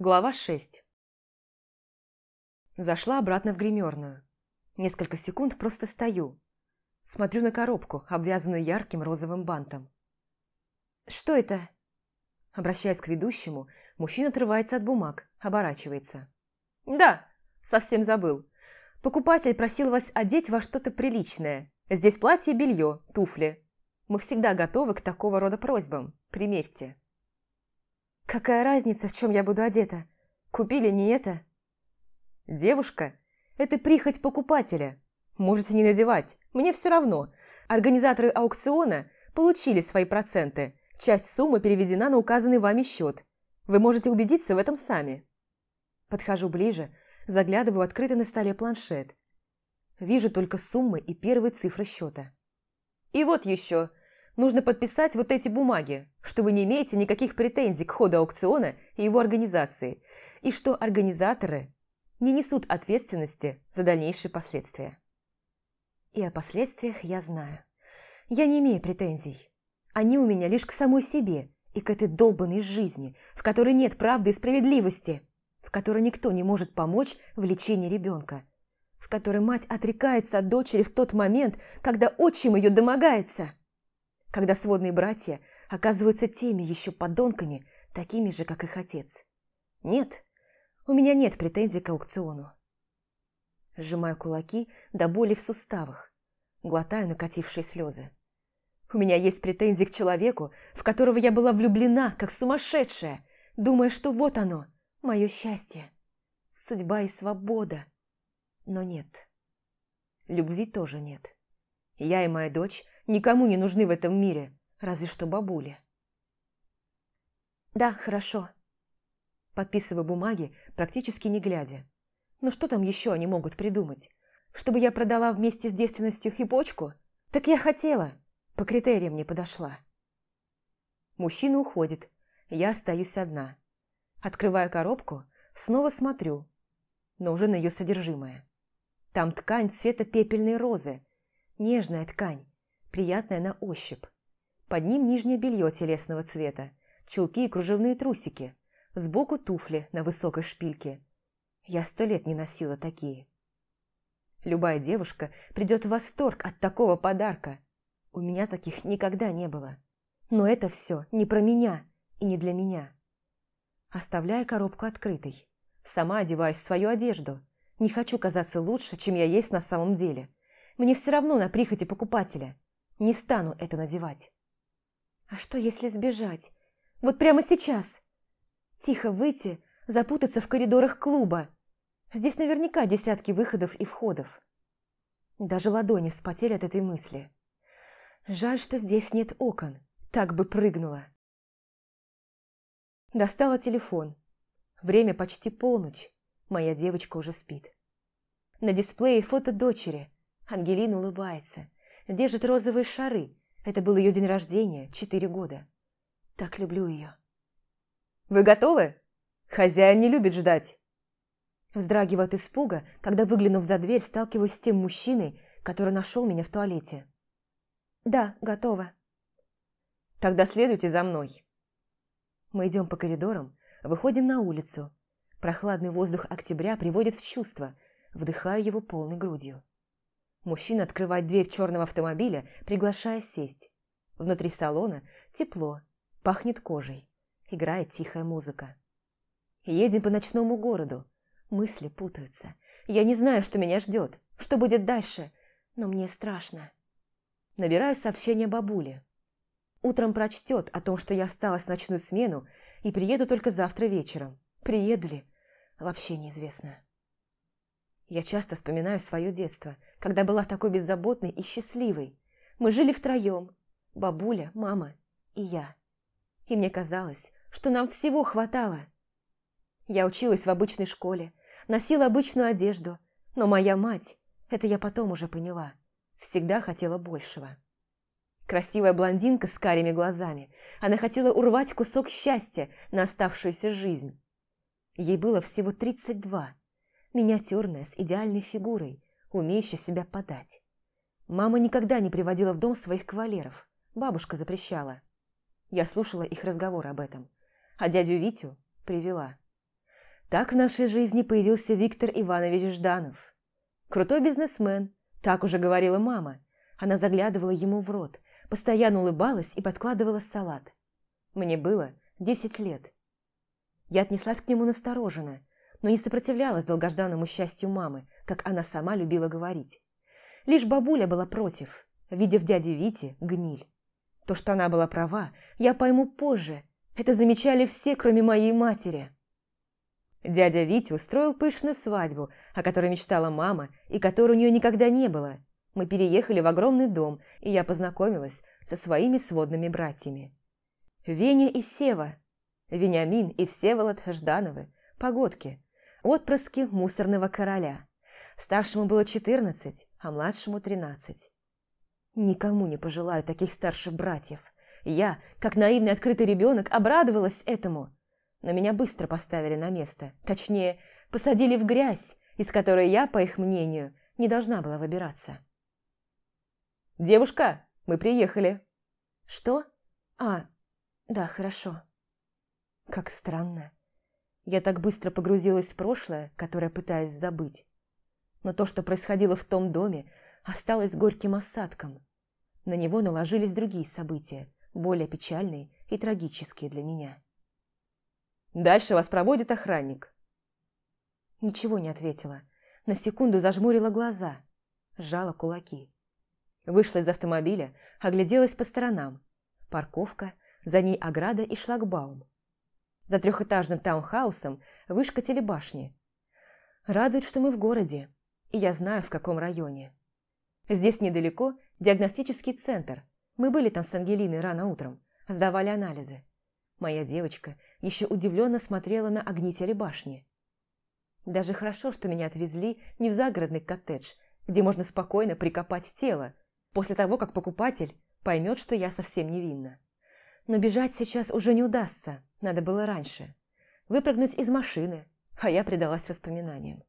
Глава 6 Зашла обратно в гримерную. Несколько секунд просто стою. Смотрю на коробку, обвязанную ярким розовым бантом. «Что это?» Обращаясь к ведущему, мужчина отрывается от бумаг, оборачивается. «Да, совсем забыл. Покупатель просил вас одеть во что-то приличное. Здесь платье, белье, туфли. Мы всегда готовы к такого рода просьбам. Примерьте». «Какая разница, в чем я буду одета? Купили не это?» «Девушка, это прихоть покупателя. Можете не надевать, мне все равно. Организаторы аукциона получили свои проценты. Часть суммы переведена на указанный вами счет. Вы можете убедиться в этом сами». Подхожу ближе, заглядываю в открытый на столе планшет. Вижу только суммы и первые цифры счета. «И вот еще – нужно подписать вот эти бумаги, что вы не имеете никаких претензий к ходу аукциона и его организации, и что организаторы не несут ответственности за дальнейшие последствия. И о последствиях я знаю. Я не имею претензий. Они у меня лишь к самой себе и к этой долбанной жизни, в которой нет правды и справедливости, в которой никто не может помочь в лечении ребенка, в которой мать отрекается от дочери в тот момент, когда отчим ее домогается – когда сводные братья оказываются теми еще подонками, такими же, как их отец. Нет, у меня нет претензий к аукциону. Сжимаю кулаки до боли в суставах, глотаю накатившие слезы. У меня есть претензии к человеку, в которого я была влюблена, как сумасшедшая, думая, что вот оно, мое счастье, судьба и свобода. Но нет. Любви тоже нет. Я и моя дочь никому не нужны в этом мире, разве что бабуле. Да, хорошо. Подписываю бумаги, практически не глядя. Но что там еще они могут придумать? Чтобы я продала вместе с девственностью и почку? Так я хотела. По критериям не подошла. Мужчина уходит. Я остаюсь одна. Открываю коробку, снова смотрю, но уже на ее содержимое. Там ткань цвета пепельной розы. Нежная ткань, приятная на ощупь. Под ним нижнее белье телесного цвета, чулки и кружевные трусики, сбоку туфли на высокой шпильке. Я сто лет не носила такие. Любая девушка придет в восторг от такого подарка. У меня таких никогда не было. Но это все не про меня и не для меня. Оставляю коробку открытой. Сама одеваюсь в свою одежду. Не хочу казаться лучше, чем я есть на самом деле. Мне все равно на прихоти покупателя. Не стану это надевать. А что, если сбежать? Вот прямо сейчас. Тихо выйти, запутаться в коридорах клуба. Здесь наверняка десятки выходов и входов. Даже ладони вспотели от этой мысли. Жаль, что здесь нет окон. Так бы прыгнула. Достала телефон. Время почти полночь. Моя девочка уже спит. На дисплее фото дочери. Ангелина улыбается держит розовые шары. Это был ее день рождения, четыре года. Так люблю ее. «Вы готовы? Хозяин не любит ждать!» Вздрагиваю от испуга, когда, выглянув за дверь, сталкиваюсь с тем мужчиной, который нашел меня в туалете. «Да, готова». «Тогда следуйте за мной». Мы идем по коридорам, выходим на улицу. Прохладный воздух октября приводит в чувство, вдыхаю его полной грудью. Мужчина открывает дверь черного автомобиля, приглашая сесть. Внутри салона тепло, пахнет кожей. Играет тихая музыка. Едем по ночному городу. Мысли путаются. Я не знаю, что меня ждет, что будет дальше, но мне страшно. Набираю сообщение бабуле. Утром прочтет о том, что я осталась в ночную смену и приеду только завтра вечером. Приеду ли? Вообще неизвестно. Я часто вспоминаю свое детство, когда была такой беззаботной и счастливой. Мы жили втроем. Бабуля, мама и я. И мне казалось, что нам всего хватало. Я училась в обычной школе, носила обычную одежду, но моя мать, это я потом уже поняла, всегда хотела большего. Красивая блондинка с карими глазами, она хотела урвать кусок счастья на оставшуюся жизнь. Ей было всего тридцать два миниатюрная, с идеальной фигурой, умеющая себя подать. Мама никогда не приводила в дом своих кавалеров, бабушка запрещала. Я слушала их разговор об этом, а дядю Витю привела. Так в нашей жизни появился Виктор Иванович Жданов. Крутой бизнесмен, так уже говорила мама. Она заглядывала ему в рот, постоянно улыбалась и подкладывала салат. Мне было десять лет. Я отнеслась к нему настороженно, но не сопротивлялась долгожданному счастью мамы, как она сама любила говорить. Лишь бабуля была против, видя в дяде Вите гниль. То, что она была права, я пойму позже. Это замечали все, кроме моей матери. Дядя Витя устроил пышную свадьбу, о которой мечтала мама и которой у нее никогда не было. Мы переехали в огромный дом, и я познакомилась со своими сводными братьями. Веня и Сева, Вениамин и Всеволод Ждановы, погодки, отпрыски мусорного короля. Старшему было 14, а младшему 13. Никому не пожелаю таких старших братьев. Я, как наивный открытый ребенок, обрадовалась этому. Но меня быстро поставили на место. Точнее, посадили в грязь, из которой я, по их мнению, не должна была выбираться. «Девушка, мы приехали!» «Что? А, да, хорошо». Как странно. Я так быстро погрузилась в прошлое, которое пытаюсь забыть. Но то, что происходило в том доме, осталось горьким осадком. На него наложились другие события, более печальные и трагические для меня. «Дальше вас проводит охранник». Ничего не ответила. На секунду зажмурила глаза, сжала кулаки. Вышла из автомобиля, огляделась по сторонам. Парковка, за ней ограда и шлагбаум. За трехэтажным таунхаусом вышка телебашни. Радует, что мы в городе, и я знаю, в каком районе. Здесь недалеко диагностический центр. Мы были там с Ангелиной рано утром, сдавали анализы. Моя девочка еще удивленно смотрела на огни телебашни. Даже хорошо, что меня отвезли не в загородный коттедж, где можно спокойно прикопать тело, после того, как покупатель поймет, что я совсем невинна. Но бежать сейчас уже не удастся, надо было раньше. Выпрыгнуть из машины, а я предалась воспоминаниям.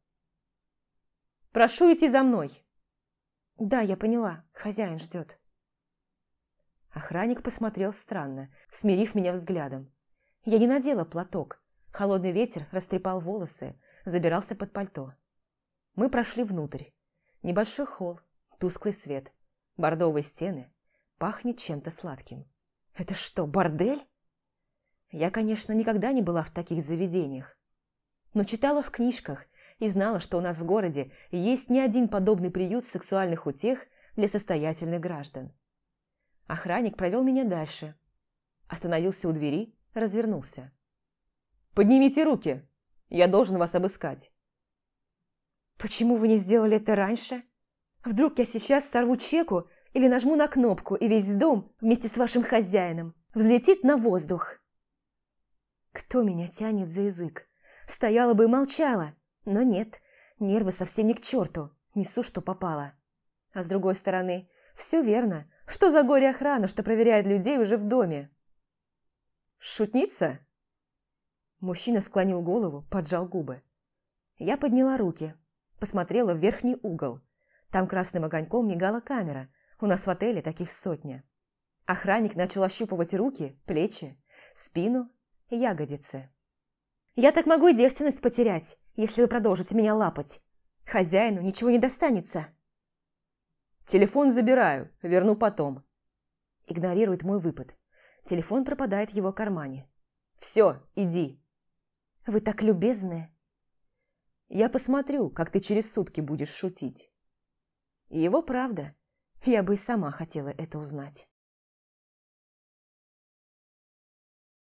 «Прошу идти за мной!» «Да, я поняла, хозяин ждет». Охранник посмотрел странно, смирив меня взглядом. Я не надела платок. Холодный ветер растрепал волосы, забирался под пальто. Мы прошли внутрь. Небольшой холл, тусклый свет, бордовые стены, пахнет чем-то сладким. Это что, бордель? Я, конечно, никогда не была в таких заведениях, но читала в книжках и знала, что у нас в городе есть не один подобный приют сексуальных утех для состоятельных граждан. Охранник провел меня дальше. Остановился у двери, развернулся. «Поднимите руки! Я должен вас обыскать!» «Почему вы не сделали это раньше? Вдруг я сейчас сорву чеку или нажму на кнопку, и весь дом вместе с вашим хозяином взлетит на воздух. Кто меня тянет за язык? Стояла бы и молчала, но нет, нервы совсем не к черту, несу, что попало. А с другой стороны, все верно. Что за горе охрана, что проверяет людей уже в доме? Шутница? Мужчина склонил голову, поджал губы. Я подняла руки, посмотрела в верхний угол. Там красным огоньком мигала камера, у нас в отеле таких сотня. Охранник начал ощупывать руки, плечи, спину ягодицы. «Я так могу и девственность потерять, если вы продолжите меня лапать. Хозяину ничего не достанется». «Телефон забираю, верну потом». Игнорирует мой выпад. Телефон пропадает в его кармане. «Все, иди». «Вы так любезны». «Я посмотрю, как ты через сутки будешь шутить». Его правда. Я бы и сама хотела это узнать.